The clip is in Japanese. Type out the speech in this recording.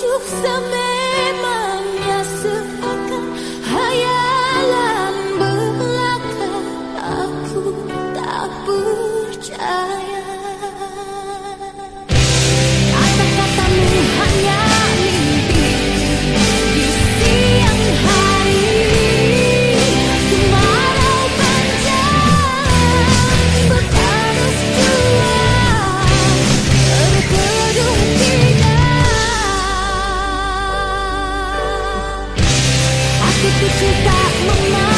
you submit? 生きたま